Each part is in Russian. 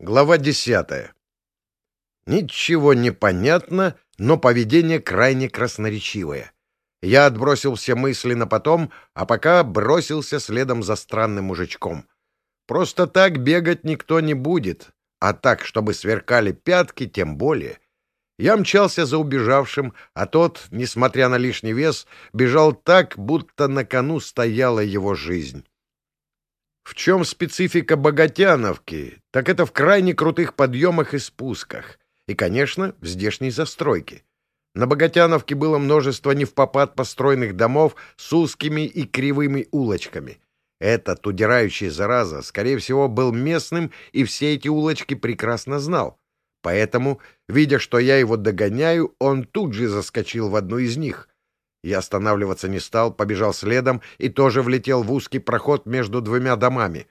Глава десятая. Ничего не понятно, но поведение крайне красноречивое. Я отбросил все мысли на потом, а пока бросился следом за странным мужичком. Просто так бегать никто не будет, а так, чтобы сверкали пятки, тем более. Я мчался за убежавшим, а тот, несмотря на лишний вес, бежал так, будто на кону стояла его жизнь. В чем специфика Богатяновки? Так это в крайне крутых подъемах и спусках. И, конечно, в здешней застройке. На Богатяновке было множество невпопад построенных домов с узкими и кривыми улочками. Этот удирающий зараза, скорее всего, был местным и все эти улочки прекрасно знал. Поэтому, видя, что я его догоняю, он тут же заскочил в одну из них. Я останавливаться не стал, побежал следом и тоже влетел в узкий проход между двумя домами.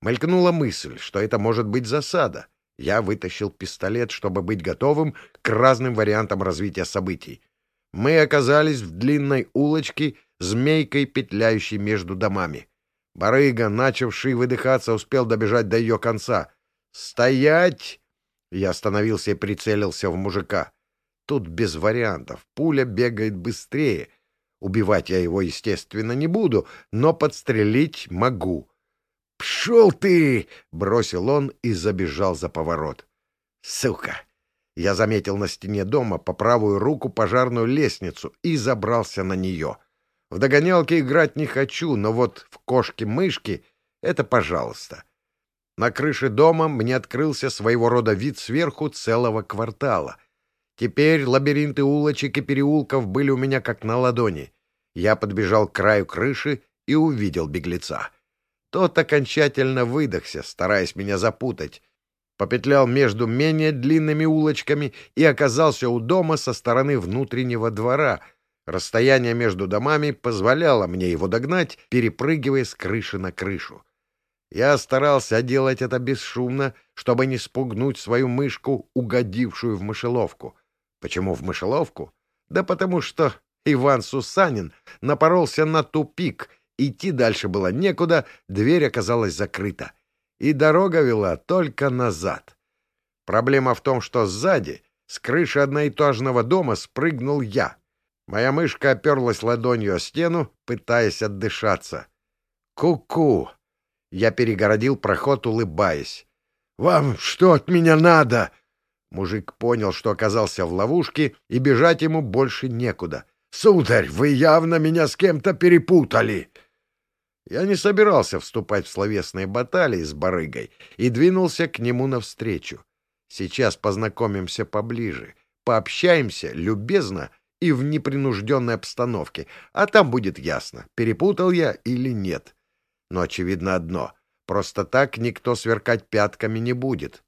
Мелькнула мысль, что это может быть засада. Я вытащил пистолет, чтобы быть готовым к разным вариантам развития событий. Мы оказались в длинной улочке, змейкой, петляющей между домами. Барыга, начавший выдыхаться, успел добежать до ее конца. «Стоять!» Я остановился и прицелился в мужика. Тут без вариантов. Пуля бегает быстрее. Убивать я его, естественно, не буду, но подстрелить могу. «Пшел ты!» — бросил он и забежал за поворот. «Сука!» Я заметил на стене дома по правую руку пожарную лестницу и забрался на нее. В догонялки играть не хочу, но вот в кошки-мышки — это пожалуйста. На крыше дома мне открылся своего рода вид сверху целого квартала. Теперь лабиринты улочек и переулков были у меня как на ладони. Я подбежал к краю крыши и увидел беглеца. Тот окончательно выдохся, стараясь меня запутать. Попетлял между менее длинными улочками и оказался у дома со стороны внутреннего двора. Расстояние между домами позволяло мне его догнать, перепрыгивая с крыши на крышу. Я старался делать это бесшумно, чтобы не спугнуть свою мышку, угодившую в мышеловку. Почему в мышеловку? Да потому что Иван Сусанин напоролся на тупик. Идти дальше было некуда, дверь оказалась закрыта. И дорога вела только назад. Проблема в том, что сзади, с крыши одноэтажного дома, спрыгнул я. Моя мышка оперлась ладонью о стену, пытаясь отдышаться. «Ку-ку!» Я перегородил проход, улыбаясь. «Вам что от меня надо?» Мужик понял, что оказался в ловушке, и бежать ему больше некуда. «Сударь, вы явно меня с кем-то перепутали!» Я не собирался вступать в словесные баталии с барыгой и двинулся к нему навстречу. Сейчас познакомимся поближе, пообщаемся любезно и в непринужденной обстановке, а там будет ясно, перепутал я или нет. Но очевидно одно — просто так никто сверкать пятками не будет.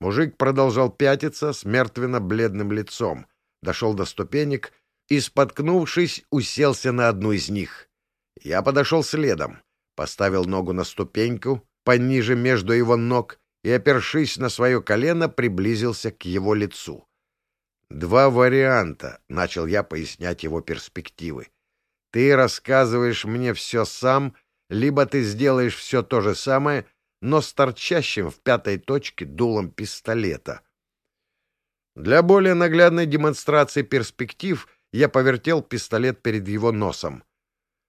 Мужик продолжал пятиться с мертвенно-бледным лицом, дошел до ступенек и, споткнувшись, уселся на одну из них. Я подошел следом, поставил ногу на ступеньку, пониже между его ног, и, опершись на свое колено, приблизился к его лицу. «Два варианта», — начал я пояснять его перспективы. «Ты рассказываешь мне все сам, либо ты сделаешь все то же самое, но с торчащим в пятой точке дулом пистолета. Для более наглядной демонстрации перспектив я повертел пистолет перед его носом.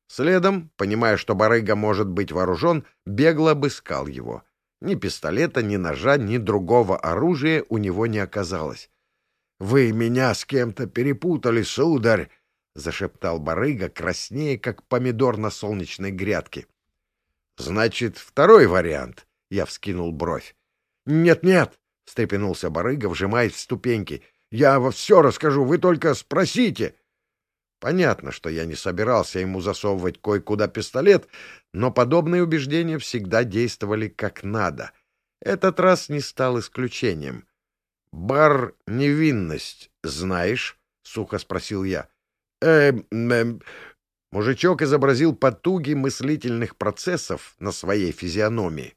Следом, понимая, что барыга может быть вооружен, бегло обыскал его. Ни пистолета, ни ножа, ни другого оружия у него не оказалось. — Вы меня с кем-то перепутали, сударь! — зашептал барыга, краснее, как помидор на солнечной грядке. Значит, второй вариант. Я вскинул бровь. Нет-нет, встрепенулся барыга, вжимаясь в ступеньки. Я во все расскажу, вы только спросите. Понятно, что я не собирался ему засовывать кое-куда пистолет, но подобные убеждения всегда действовали как надо. Этот раз не стал исключением. «Бар «Невинность» знаешь?» — сухо спросил я. «Эм, эм, Мужичок изобразил потуги мыслительных процессов на своей физиономии.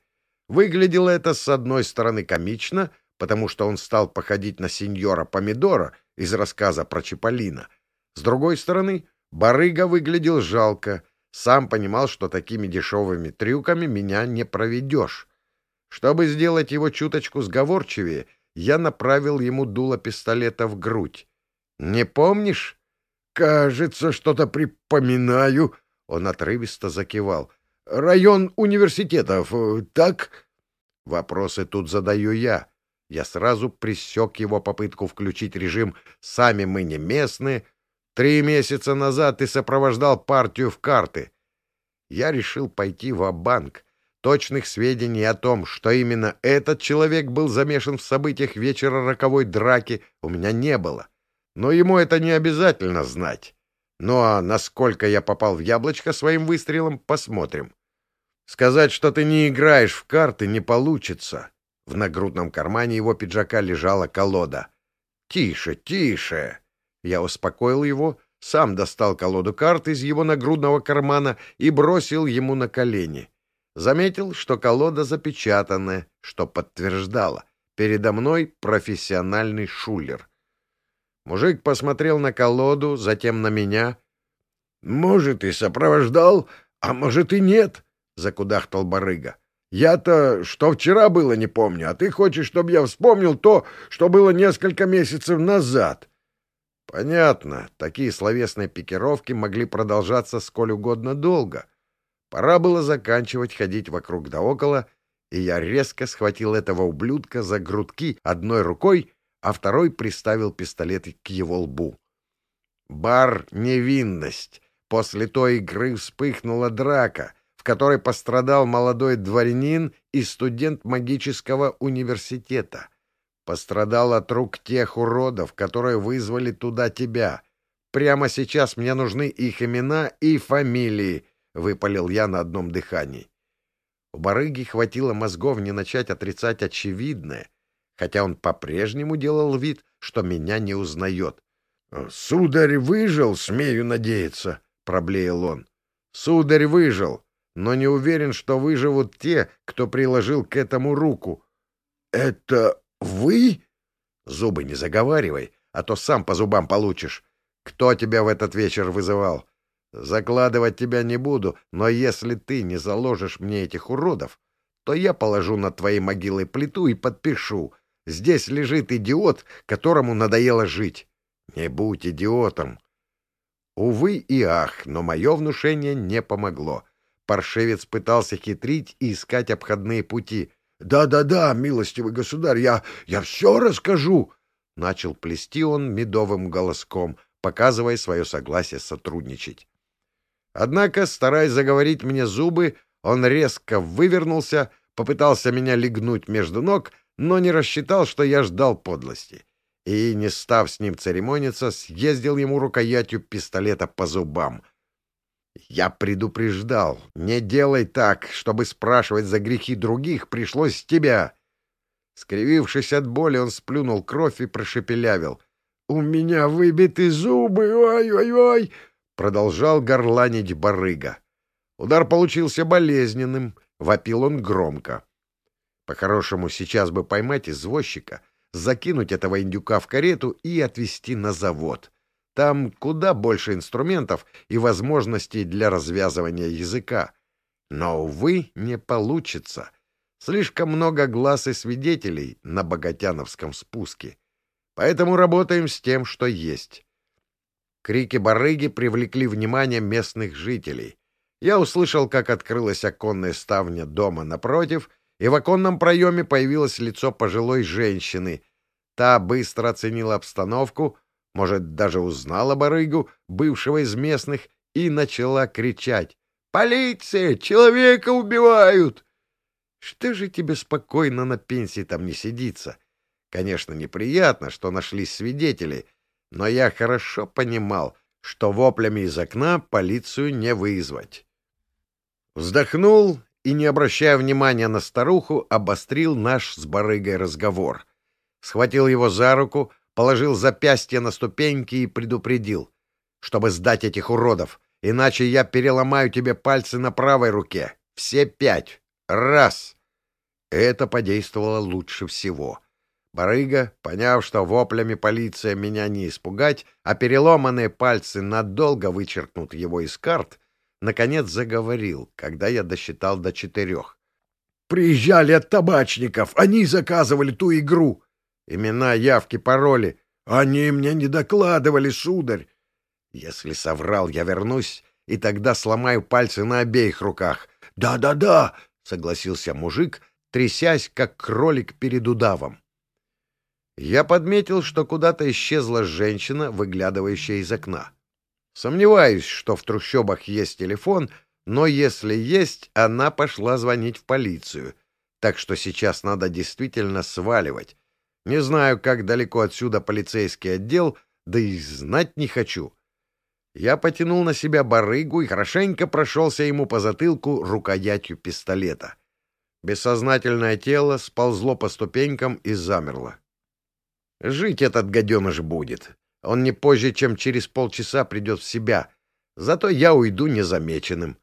Выглядело это, с одной стороны, комично, потому что он стал походить на сеньора Помидора из рассказа про Чиполлино. С другой стороны, барыга выглядел жалко, сам понимал, что такими дешевыми трюками меня не проведешь. Чтобы сделать его чуточку сговорчивее, я направил ему дуло пистолета в грудь. «Не помнишь?» «Кажется, что-то припоминаю», — он отрывисто закивал. «Район университетов, э, так?» Вопросы тут задаю я. Я сразу пресек его попытку включить режим «Сами мы не местные». Три месяца назад ты сопровождал партию в карты. Я решил пойти в банк Точных сведений о том, что именно этот человек был замешан в событиях вечера роковой драки, у меня не было. Но ему это не обязательно знать. Ну а насколько я попал в яблочко своим выстрелом, посмотрим. Сказать, что ты не играешь в карты, не получится. В нагрудном кармане его пиджака лежала колода. «Тише, тише!» Я успокоил его, сам достал колоду карт из его нагрудного кармана и бросил ему на колени. Заметил, что колода запечатанная, что подтверждало. Передо мной профессиональный шулер. Мужик посмотрел на колоду, затем на меня. — Может, и сопровождал, а может, и нет, — закудахтал барыга. — Я-то что вчера было, не помню, а ты хочешь, чтобы я вспомнил то, что было несколько месяцев назад. Понятно, такие словесные пикировки могли продолжаться сколь угодно долго. Пора было заканчивать ходить вокруг да около, и я резко схватил этого ублюдка за грудки одной рукой, а второй приставил пистолет к его лбу. Бар — невинность. После той игры вспыхнула драка, в которой пострадал молодой дворянин и студент магического университета. Пострадал от рук тех уродов, которые вызвали туда тебя. Прямо сейчас мне нужны их имена и фамилии, — выпалил я на одном дыхании. У барыги хватило мозгов не начать отрицать очевидное, хотя он по-прежнему делал вид, что меня не узнает. — Сударь выжил, смею надеяться, — проблеял он. — Сударь выжил, но не уверен, что выживут те, кто приложил к этому руку. — Это вы? — Зубы не заговаривай, а то сам по зубам получишь. Кто тебя в этот вечер вызывал? Закладывать тебя не буду, но если ты не заложишь мне этих уродов, то я положу над твоей могилой плиту и подпишу. Здесь лежит идиот, которому надоело жить. Не будь идиотом. Увы и ах, но мое внушение не помогло. Паршевец пытался хитрить и искать обходные пути. «Да-да-да, милостивый государь, я, я все расскажу!» Начал плести он медовым голоском, показывая свое согласие сотрудничать. Однако, стараясь заговорить мне зубы, он резко вывернулся, попытался меня легнуть между ног, но не рассчитал, что я ждал подлости. И, не став с ним церемониться, съездил ему рукоятью пистолета по зубам. Я предупреждал, не делай так, чтобы спрашивать за грехи других пришлось тебя. Скривившись от боли, он сплюнул кровь и прошепелявил. — У меня выбиты зубы, ой-ой-ой! Продолжал горланить барыга. Удар получился болезненным, вопил он громко. По-хорошему, сейчас бы поймать извозчика, закинуть этого индюка в карету и отвезти на завод. Там куда больше инструментов и возможностей для развязывания языка. Но, увы, не получится. Слишком много глаз и свидетелей на Богатяновском спуске. Поэтому работаем с тем, что есть. Крики барыги привлекли внимание местных жителей. Я услышал, как открылась оконная ставня дома напротив, и в оконном проеме появилось лицо пожилой женщины. Та быстро оценила обстановку, может, даже узнала барыгу, бывшего из местных, и начала кричать. «Полиция! Человека убивают!» Что же тебе спокойно на пенсии там не сидится? Конечно, неприятно, что нашлись свидетели — но я хорошо понимал, что воплями из окна полицию не вызвать. Вздохнул и, не обращая внимания на старуху, обострил наш с барыгой разговор. Схватил его за руку, положил запястье на ступеньки и предупредил, чтобы сдать этих уродов, иначе я переломаю тебе пальцы на правой руке. Все пять. Раз. Это подействовало лучше всего. Барыга, поняв, что воплями полиция меня не испугать, а переломанные пальцы надолго вычеркнут его из карт, наконец заговорил, когда я досчитал до четырех. Приезжали от табачников, они заказывали ту игру. Имена, явки, пароли. Они мне не докладывали, сударь. Если соврал, я вернусь, и тогда сломаю пальцы на обеих руках. Да-да-да, согласился мужик, трясясь, как кролик перед удавом. Я подметил, что куда-то исчезла женщина, выглядывающая из окна. Сомневаюсь, что в трущобах есть телефон, но если есть, она пошла звонить в полицию. Так что сейчас надо действительно сваливать. Не знаю, как далеко отсюда полицейский отдел, да и знать не хочу. Я потянул на себя барыгу и хорошенько прошелся ему по затылку рукоятью пистолета. Бессознательное тело сползло по ступенькам и замерло. Жить этот гаденыш будет. Он не позже, чем через полчаса придет в себя. Зато я уйду незамеченным.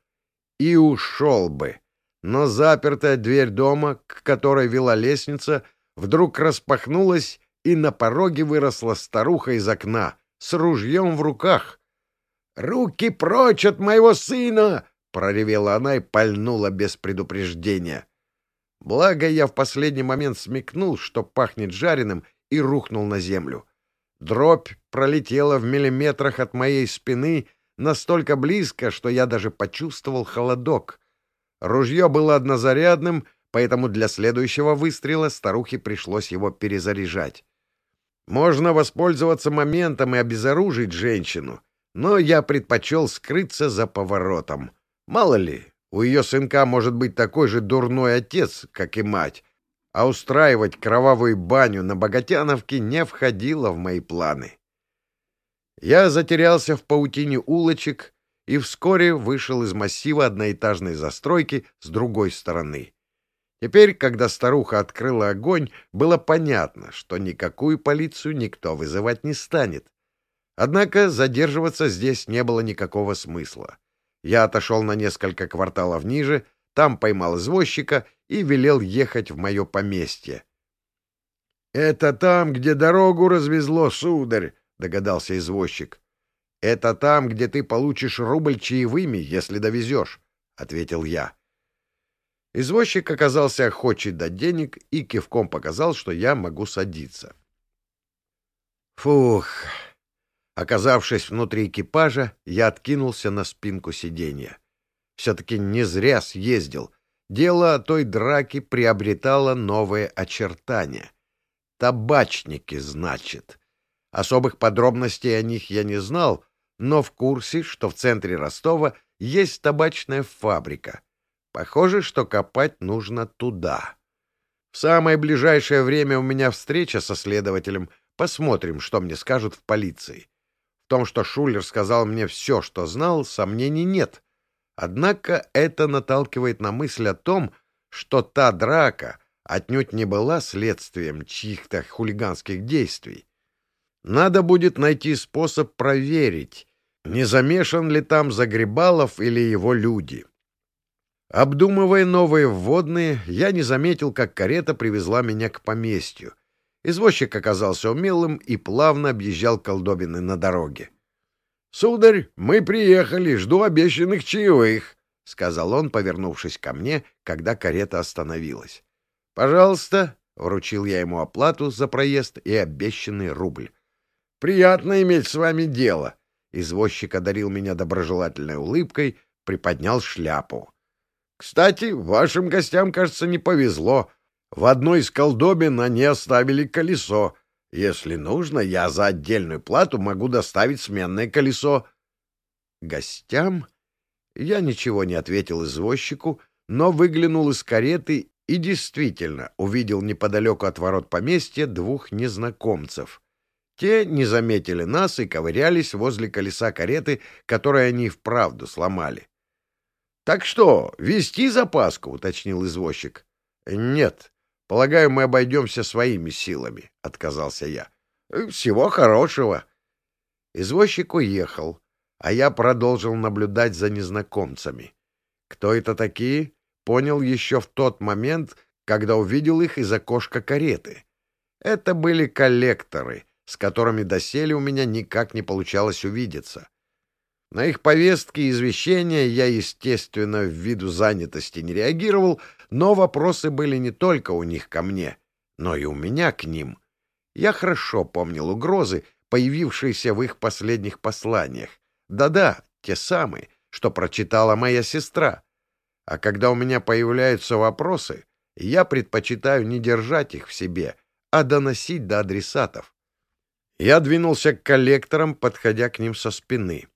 И ушел бы. Но запертая дверь дома, к которой вела лестница, вдруг распахнулась, и на пороге выросла старуха из окна с ружьем в руках. «Руки прочь от моего сына!» — проревела она и пальнула без предупреждения. Благо я в последний момент смекнул, что пахнет жареным, и рухнул на землю. Дробь пролетела в миллиметрах от моей спины настолько близко, что я даже почувствовал холодок. Ружье было однозарядным, поэтому для следующего выстрела старухе пришлось его перезаряжать. Можно воспользоваться моментом и обезоружить женщину, но я предпочел скрыться за поворотом. Мало ли, у ее сынка может быть такой же дурной отец, как и мать, а устраивать кровавую баню на Богатяновке не входило в мои планы. Я затерялся в паутине улочек и вскоре вышел из массива одноэтажной застройки с другой стороны. Теперь, когда старуха открыла огонь, было понятно, что никакую полицию никто вызывать не станет. Однако задерживаться здесь не было никакого смысла. Я отошел на несколько кварталов ниже, там поймал извозчика и велел ехать в мое поместье. — Это там, где дорогу развезло, сударь, — догадался извозчик. — Это там, где ты получишь рубль чаевыми, если довезешь, — ответил я. Извозчик оказался охочий дать денег и кивком показал, что я могу садиться. Фух! Оказавшись внутри экипажа, я откинулся на спинку сиденья. Все-таки не зря съездил. Дело о той драке приобретало новые очертания. Табачники, значит. Особых подробностей о них я не знал, но в курсе, что в центре Ростова есть табачная фабрика. Похоже, что копать нужно туда. В самое ближайшее время у меня встреча со следователем. Посмотрим, что мне скажут в полиции. В том, что Шулер сказал мне все, что знал, сомнений нет. Однако это наталкивает на мысль о том, что та драка отнюдь не была следствием чьих-то хулиганских действий. Надо будет найти способ проверить, не замешан ли там Загребалов или его люди. Обдумывая новые вводные, я не заметил, как карета привезла меня к поместью. Извозчик оказался умелым и плавно объезжал колдобины на дороге. — Сударь, мы приехали, жду обещанных чаевых, — сказал он, повернувшись ко мне, когда карета остановилась. — Пожалуйста, — вручил я ему оплату за проезд и обещанный рубль. — Приятно иметь с вами дело. Извозчик одарил меня доброжелательной улыбкой, приподнял шляпу. — Кстати, вашим гостям, кажется, не повезло. В одной из колдобин они оставили колесо, если нужно, я за отдельную плату могу доставить сменное колесо. Гостям? Я ничего не ответил извозчику, но выглянул из кареты и действительно увидел неподалеку от ворот поместья двух незнакомцев. Те не заметили нас и ковырялись возле колеса кареты, которое они вправду сломали. — Так что, вести запаску? — уточнил извозчик. — Нет, Полагаю, мы обойдемся своими силами, — отказался я. — Всего хорошего. Извозчик уехал, а я продолжил наблюдать за незнакомцами. Кто это такие, понял еще в тот момент, когда увидел их из окошка кареты. Это были коллекторы, с которыми доселе у меня никак не получалось увидеться. На их повестки и извещения я, естественно, в виду занятости не реагировал, но вопросы были не только у них ко мне, но и у меня к ним. Я хорошо помнил угрозы, появившиеся в их последних посланиях. Да-да, те самые, что прочитала моя сестра. А когда у меня появляются вопросы, я предпочитаю не держать их в себе, а доносить до адресатов. Я двинулся к коллекторам, подходя к ним со спины.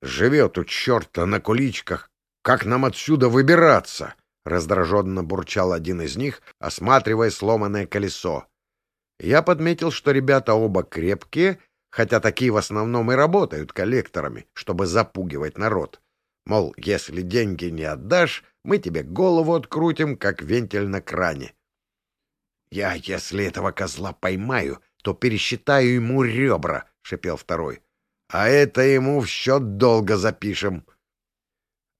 «Живет у черта на куличках. Как нам отсюда выбираться?» — раздраженно бурчал один из них, осматривая сломанное колесо. Я подметил, что ребята оба крепкие, хотя такие в основном и работают коллекторами, чтобы запугивать народ. Мол, если деньги не отдашь, мы тебе голову открутим, как вентиль на кране. Я, если этого козла поймаю, то пересчитаю ему ребра, — шепел второй. — А это ему в счет долго запишем.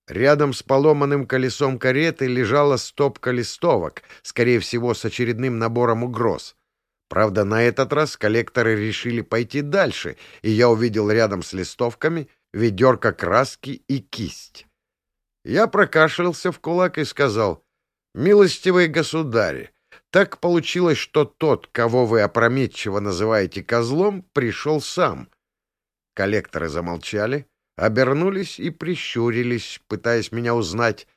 Рядом с поломанным колесом кареты лежала стопка листовок, скорее всего, с очередным набором угроз. Правда, на этот раз коллекторы решили пойти дальше, и я увидел рядом с листовками ведерко краски и кисть. Я прокашлялся в кулак и сказал, «Милостивые государи, так получилось, что тот, кого вы опрометчиво называете козлом, пришел сам. Коллекторы замолчали, обернулись и прищурились, пытаясь меня узнать.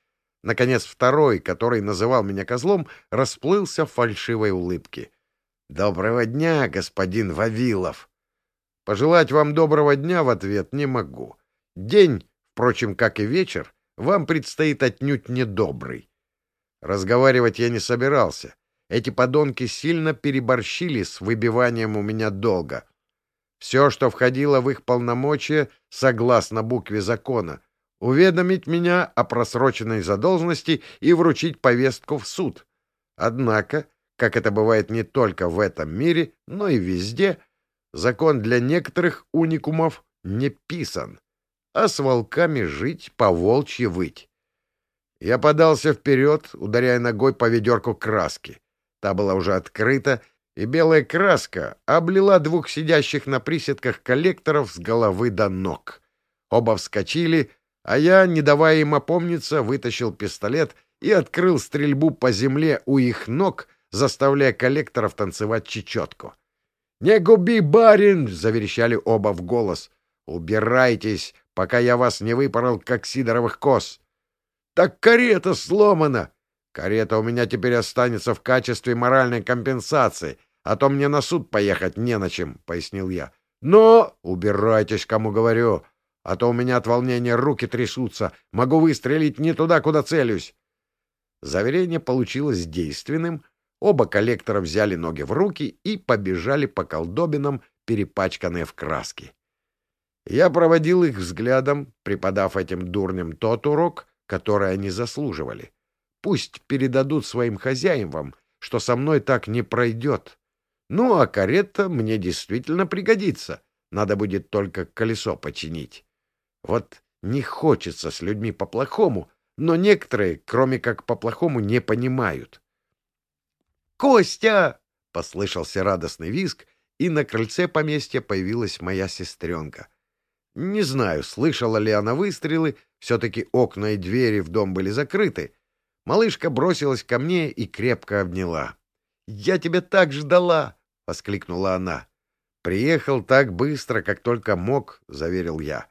Наконец второй, который называл меня козлом, расплылся в фальшивой улыбке. «Доброго дня, господин Вавилов!» Пожелать вам доброго дня в ответ не могу. День, впрочем, как и вечер, вам предстоит отнюдь недобрый. Разговаривать я не собирался. Эти подонки сильно переборщили с выбиванием у меня долга. Все, что входило в их полномочия, согласно букве закона, уведомить меня о просроченной задолженности и вручить повестку в суд. Однако, как это бывает не только в этом мире, но и везде, закон для некоторых уникумов не писан, а с волками жить, по волчьи выть. Я подался вперед, ударяя ногой по ведерку краски. Та была уже открыта, и белая краска облила двух сидящих на приседках коллекторов с головы до ног. Оба вскочили, а я, не давая им опомниться, вытащил пистолет и открыл стрельбу по земле у их ног, заставляя коллекторов танцевать чечетку. «Не губи, барин!» — заверещали оба в голос. «Убирайтесь, пока я вас не выпорол, как сидоровых коз!» «Так карета сломана!» Карета у меня теперь останется в качестве моральной компенсации, а то мне на суд поехать не на чем, — пояснил я. Но убирайтесь, кому говорю, а то у меня от волнения руки трясутся, могу выстрелить не туда, куда целюсь. Заверение получилось действенным, оба коллектора взяли ноги в руки и побежали по колдобинам, перепачканные в краске. Я проводил их взглядом, преподав этим дурням тот урок, который они заслуживали. Пусть передадут своим хозяевам, что со мной так не пройдет. Ну, а карета мне действительно пригодится. Надо будет только колесо починить. Вот не хочется с людьми по-плохому, но некоторые, кроме как по-плохому, не понимают. «Костя!» — послышался радостный визг, и на крыльце поместья появилась моя сестренка. Не знаю, слышала ли она выстрелы, все-таки окна и двери в дом были закрыты, Малышка бросилась ко мне и крепко обняла. «Я тебя так ждала!» — воскликнула она. «Приехал так быстро, как только мог», — заверил я.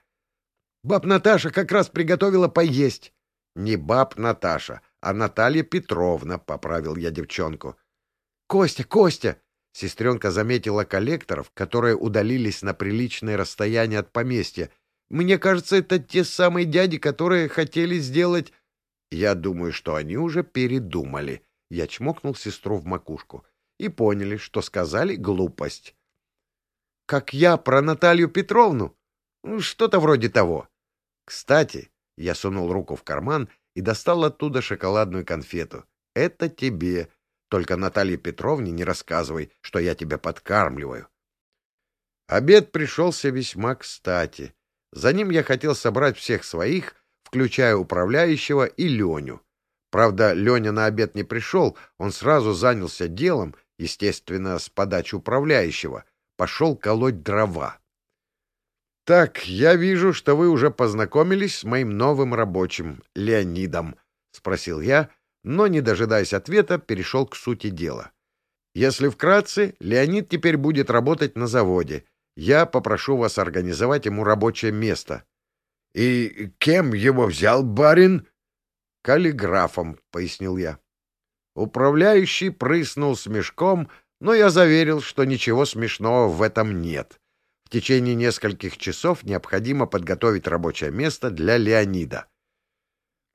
«Баб Наташа как раз приготовила поесть». «Не баб Наташа, а Наталья Петровна», — поправил я девчонку. «Костя, Костя!» — сестренка заметила коллекторов, которые удалились на приличное расстояние от поместья. «Мне кажется, это те самые дяди, которые хотели сделать я думаю, что они уже передумали. Я чмокнул сестру в макушку и поняли, что сказали глупость. Как я про Наталью Петровну? Ну, что-то вроде того. Кстати, я сунул руку в карман и достал оттуда шоколадную конфету. Это тебе. Только Наталье Петровне не рассказывай, что я тебя подкармливаю. Обед пришелся весьма кстати. За ним я хотел собрать всех своих, включая управляющего и Леню. Правда, Леня на обед не пришел, он сразу занялся делом, естественно, с подачи управляющего, пошел колоть дрова. «Так, я вижу, что вы уже познакомились с моим новым рабочим, Леонидом», — спросил я, но, не дожидаясь ответа, перешел к сути дела. Если вкратце, Леонид теперь будет работать на заводе. Я попрошу вас организовать ему рабочее место. — И кем его взял барин? — Каллиграфом, — пояснил я. Управляющий прыснул смешком, но я заверил, что ничего смешного в этом нет. В течение нескольких часов необходимо подготовить рабочее место для Леонида.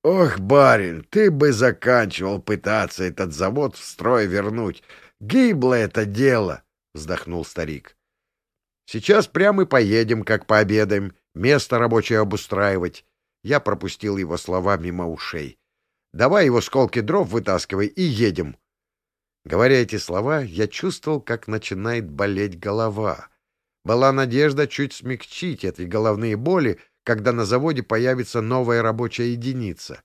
«Ох, барин, ты бы заканчивал пытаться этот завод в строй вернуть. Гибло это дело!» — вздохнул старик. «Сейчас прямо и поедем, как пообедаем, место рабочее обустраивать». Я пропустил его слова мимо ушей. «Давай его сколки дров вытаскивай и едем». Говоря эти слова, я чувствовал, как начинает болеть голова. Была надежда чуть смягчить эти головные боли, когда на заводе появится новая рабочая единица.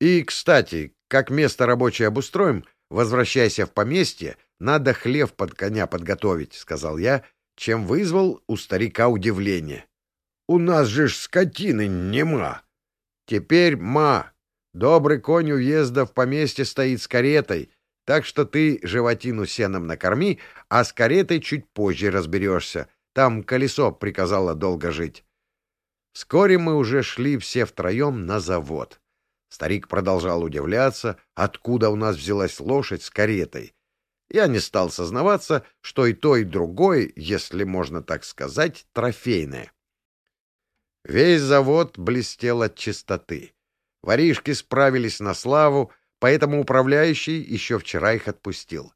И, кстати, как место рабочее обустроим, возвращайся в поместье, надо хлев под коня подготовить, — сказал я, чем вызвал у старика удивление. — У нас же ж скотины нема. — Теперь ма. Добрый конь уезда в поместье стоит с каретой, так что ты животину сеном накорми, а с каретой чуть позже разберешься. Там колесо приказало долго жить. Вскоре мы уже шли все втроем на завод. Старик продолжал удивляться, откуда у нас взялась лошадь с каретой. Я не стал сознаваться, что и то, и другое, если можно так сказать, трофейное. Весь завод блестел от чистоты. Воришки справились на славу, поэтому управляющий еще вчера их отпустил.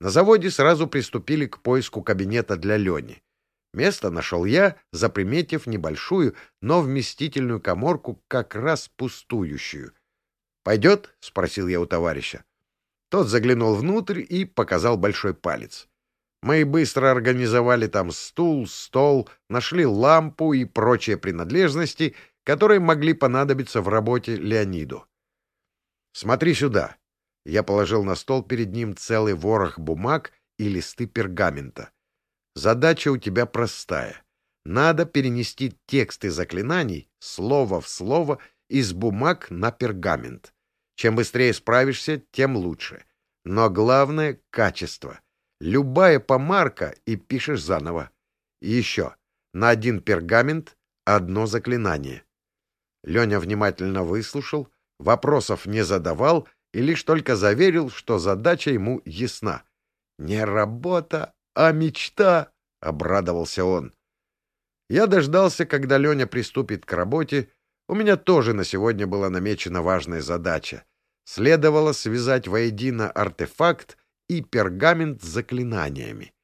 На заводе сразу приступили к поиску кабинета для Лени. Место нашел я, заприметив небольшую, но вместительную коморку, как раз пустующую. «Пойдет?» — спросил я у товарища. Тот заглянул внутрь и показал большой палец. Мы быстро организовали там стул, стол, нашли лампу и прочие принадлежности, которые могли понадобиться в работе Леониду. Смотри сюда. Я положил на стол перед ним целый ворох бумаг и листы пергамента. Задача у тебя простая. Надо перенести тексты заклинаний слово в слово из бумаг на пергамент. Чем быстрее справишься, тем лучше. Но главное — качество. Любая помарка и пишешь заново. И еще. На один пергамент одно заклинание. Леня внимательно выслушал, вопросов не задавал и лишь только заверил, что задача ему ясна. Не работа, а мечта, — обрадовался он. Я дождался, когда Леня приступит к работе. У меня тоже на сегодня была намечена важная задача. Следовало связать воедино артефакт и пергамент с заклинаниями.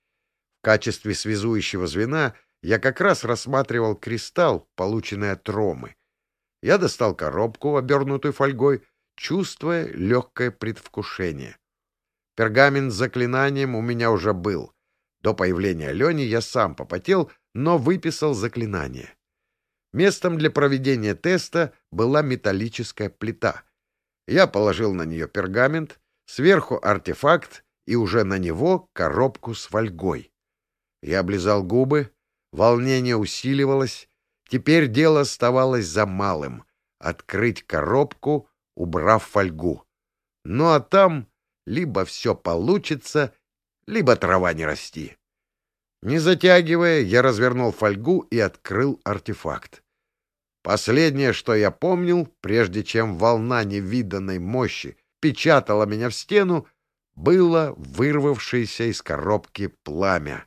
В качестве связующего звена я как раз рассматривал кристалл, полученный от Ромы. Я достал коробку, обернутую фольгой, чувствуя легкое предвкушение. Пергамент с заклинанием у меня уже был. До появления Лени я сам попотел, но выписал заклинание. Местом для проведения теста была металлическая плита. Я положил на нее пергамент, сверху артефакт и уже на него коробку с фольгой. Я облизал губы, волнение усиливалось, Теперь дело оставалось за малым — открыть коробку, убрав фольгу. Ну а там либо все получится, либо трава не расти. Не затягивая, я развернул фольгу и открыл артефакт. Последнее, что я помнил, прежде чем волна невиданной мощи печатала меня в стену, было вырвавшееся из коробки пламя.